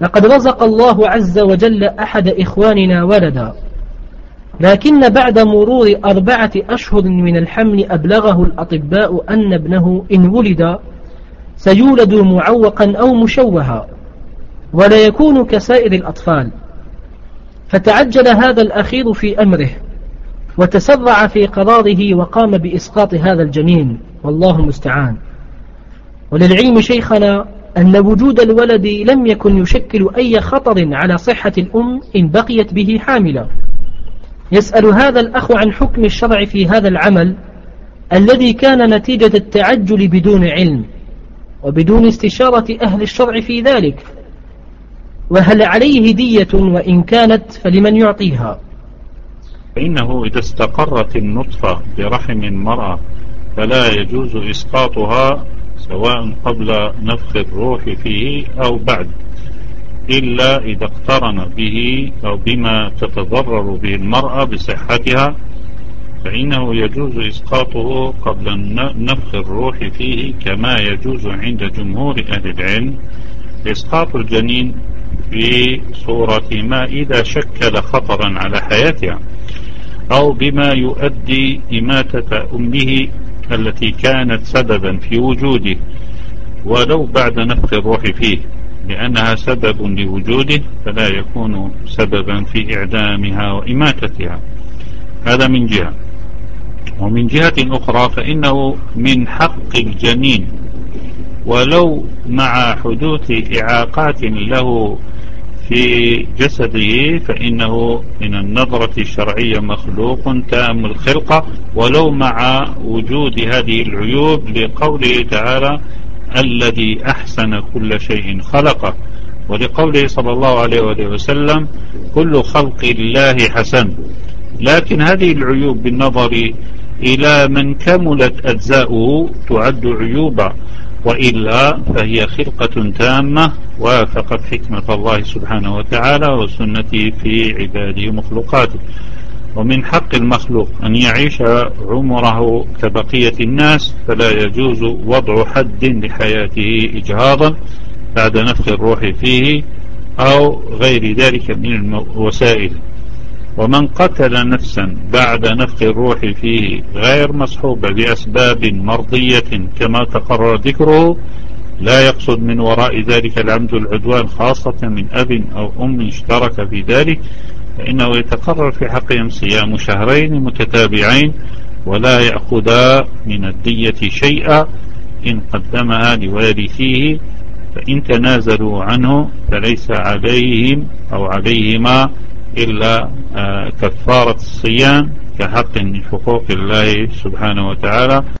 لقد رزق الله عز وجل أحد إخواننا ولدا. لكن بعد مرور أربعة أشهر من الحمل أبلغه الأطباء أن ابنه إن ولد سيولد معوقا أو مشوها ولا يكون كسائر الأطفال. فتعجل هذا الأخير في أمره وتسرع في قراره وقام بإسقاط هذا الجنين. والله المستعان. وللعلم شيخنا أن وجود الولد لم يكن يشكل أي خطر على صحة الأم إن بقيت به حاملة. يسأل هذا الأخ عن حكم الشرع في هذا العمل الذي كان نتيجة التعجل بدون علم وبدون استشارة أهل الشرع في ذلك. وهل عليه دية وإن كانت فلمن يعطيها؟ فإنه إذا استقرت النطفة برحم المرأة فلا يجوز إسقاطها سواء قبل نفخ الروح فيه أو بعد إلا إذا اقترن به أو بما تتضرر به المرأة بصحتها فإنه يجوز إسقاطه قبل نفخ الروح فيه كما يجوز عند جمهور أهل العلم إسقاط الجنين في صورة ما إذا شكل خطرا على حياتها أو بما يؤدي إماتة أمه التي كانت سببا في وجوده ولو بعد نفخ الروح فيه لأنها سبب لوجوده فلا يكون سببا في إعدامها وإماتتها. هذا من جهة. ومن جهة أخرى فإنه من حق الجنين. ولو مع حدوث إعاقات له في جسده فإنه من النظرة الشرعية مخلوق تام الخلقة ولو مع وجود هذه العيوب لقوله تعالى الذي أحسن كل شيء خلقه. ولقوله صلى الله عليه وسلم كل خلق الله حسن. لكن هذه العيوب بالنظر إلى من كملت أجزاؤه تعد عيوبا. وإلا فهي خلقة تامة وافقت حكمة الله سبحانه وتعالى وسنته في عباده ومخلوقاته. ومن حق المخلوق أن يعيش عمره كبقية الناس فلا يجوز وضع حد لحياته إجهاضا بعد نفخ الروح فيه أو غير ذلك من الوسائل. ومن قتل نفسا بعد نفخ الروح فيه غير مصحوبة بأسباب مرضية كما تقرر ذكره لا يقصد من وراء ذلك العمد العدوان خاصة من أب أو أم اشترك في ذلك فإنه يتقرر في حقهم صيام شهرين متتابعين ولا يأخذا من الدية شيئا إن قدمها لوارثيه فإن تنازلوا عنه فليس عليهم أو عليهما إلا آه، كفارة الصيام كحق من حقوق الله سبحانه وتعالى.